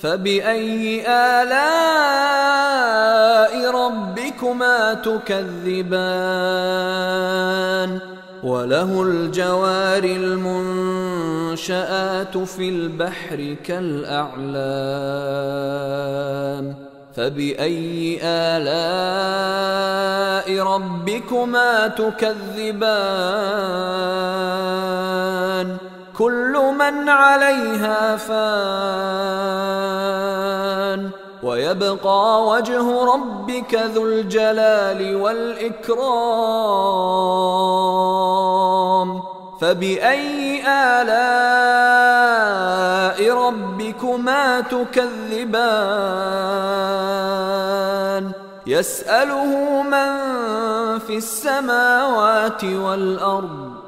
فبأي آلاء ربكما تكذبان وله الجوار المنشآت في البحر كالأعلام فبأي آلاء ربكما تكذبان كل من عليها فان. ويبقى وجه ربك ذو الجلال والإكرام. فبأي آلاء ربكما تكذبان؟ يسأله من في السماوات والأرض.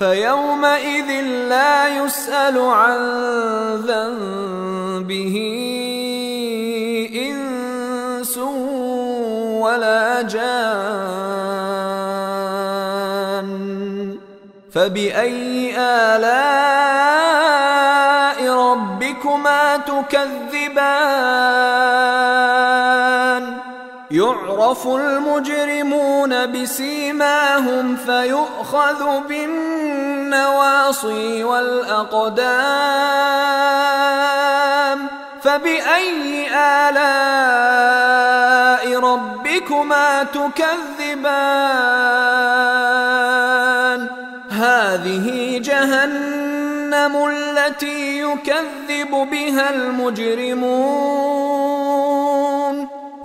فيومئذ لا يسأل عن ذنبه إنس ولا جان. فبأي آلاء ربكما تكذبان؟ يعرف المجرمون بسيماهم فيؤخذ بالنواصي والأقدام فبأي آلاء ربكما تكذبان؟ هذه جهنم التي يكذب بها المجرمون.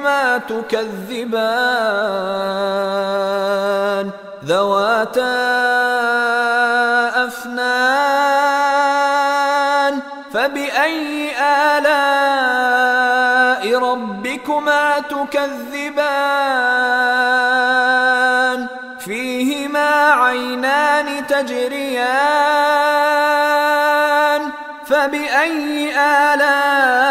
ربكما تكذبان ذواتا أفنان فبأي آلاء ربكما تكذبان؟ فيهما عينان تجريان فبأي آلاء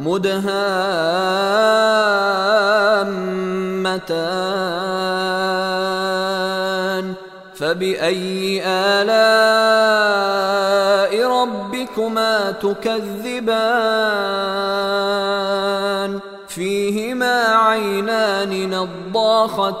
مدهامتان. فبأي آلاء ربكما تكذبان؟ فيهما عينان نضاختان.